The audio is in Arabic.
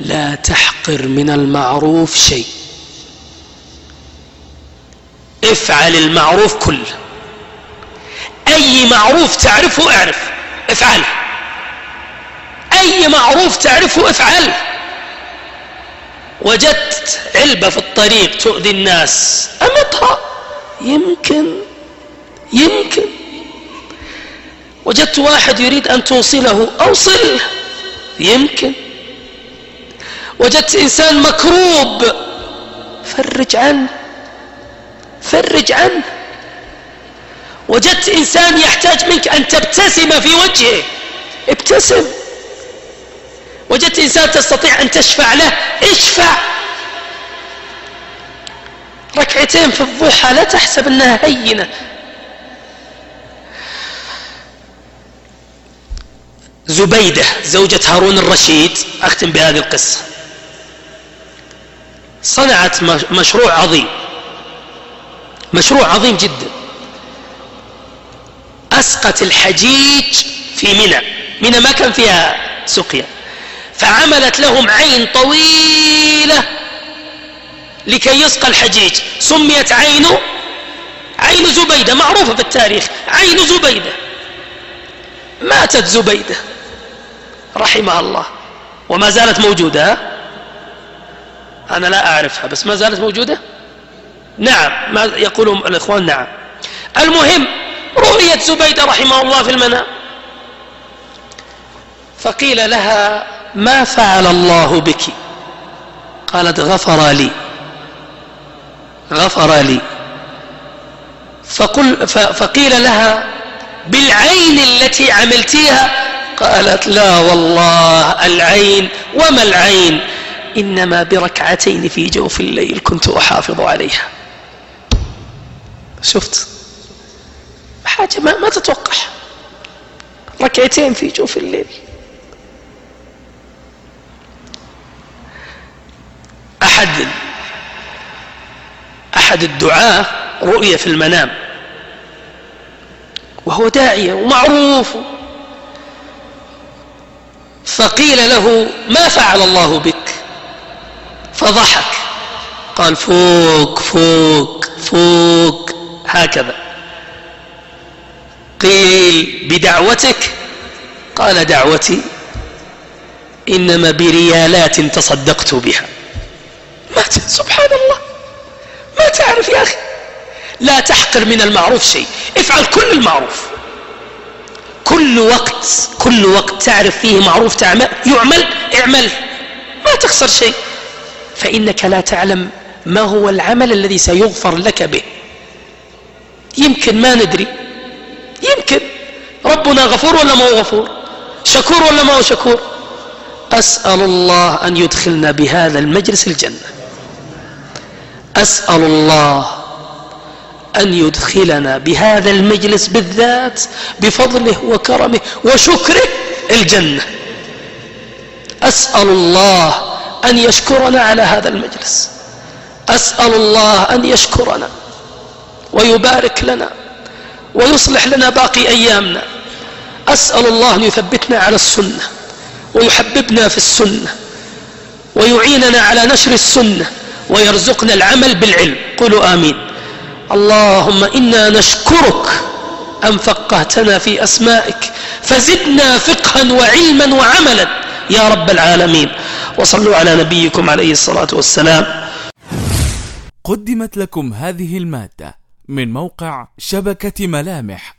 لا تحقر من المعروف شيء. افعل المعروف كله. أي معروف تعرفه اعرف افعله أي معروف تعرفه افعله وجدت علبة في الطريق تؤذي الناس. أمطها. يمكن يمكن. وجدت واحد يريد أن توصله أوصله يمكن. وجدت إنسان مكروب. فرج عنه. فرج عنه. وجدت إنسان يحتاج منك أن تبتسم في وجهه. ابتسم. وجدت إنسان تستطيع أن تشفع له. اشفع. ركعتين في الضحى لا تحسب أنها هينة. زبيدة زوجة هارون الرشيد. أختم بهذه القصة. صنعت مشروع عظيم. مشروع عظيم جدا. أسقت الحجيج في منى. منى ما كان فيها سقيا. فعملت لهم عين طويلة لكي يسقى الحجيج. سميت عين عين زبيدة. معروفة في التاريخ. عين زبيدة. ماتت زبيدة. رحمها الله. وما زالت موجودة. أنا لا أعرفها بس ما زالت موجودة؟ نعم ما يقولون الإخوان نعم. المهم رؤيت زبيدة رحمه الله في المنام. فقيل لها ما فعل الله بك؟ قالت غفر لي. غفر لي. فقل فقيل لها بالعين التي عملتيها؟ قالت لا والله العين وما العين؟ إنما بركعتين في جوف الليل كنت أحافظ عليها. شفت؟ حاجة ما, ما تتوقع. ركعتين في جوف الليل. أحد أحد الدعاة رؤية في المنام. وهو داعية ومعروف. فقيل له ما فعل الله بك؟ فضحك. قال فوق فوق فوق هكذا. قيل بدعوتك؟ قال دعوتي إنما بريالات تصدقت بها. ما سبحان الله ما تعرف يا أخي. لا تحقر من المعروف شيء. افعل كل المعروف. كل وقت كل وقت تعرف فيه معروف تعمل يعمل اعمل. ما تخسر شيء. فإنك لا تعلم ما هو العمل الذي سيغفر لك به. يمكن ما ندري. يمكن. ربنا غفور ولا ما هو غفور؟ شكور ولا ما هو شكور؟ أسأل الله أن يدخلنا بهذا المجلس الجنة. أسأل الله أن يدخلنا بهذا المجلس بالذات بفضله وكرمه وشكره الجنة. أسأل الله أن يشكرنا على هذا المجلس. أسأل الله أن يشكرنا ويبارك لنا ويصلح لنا باقي أيامنا. أسأل الله أن يثبتنا على السنة ويحببنا في السنة ويعيننا على نشر السنة ويرزقنا العمل بالعلم. قولوا آمين. اللهم إنا نشكرك أن فقهتنا في أسمائك فزدنا فقها وعلما وعملا. يا رب العالمين. وصلوا على نبيكم عليه الصلاة والسلام. قدمت لكم هذه المادة من موقع شبكة ملامح.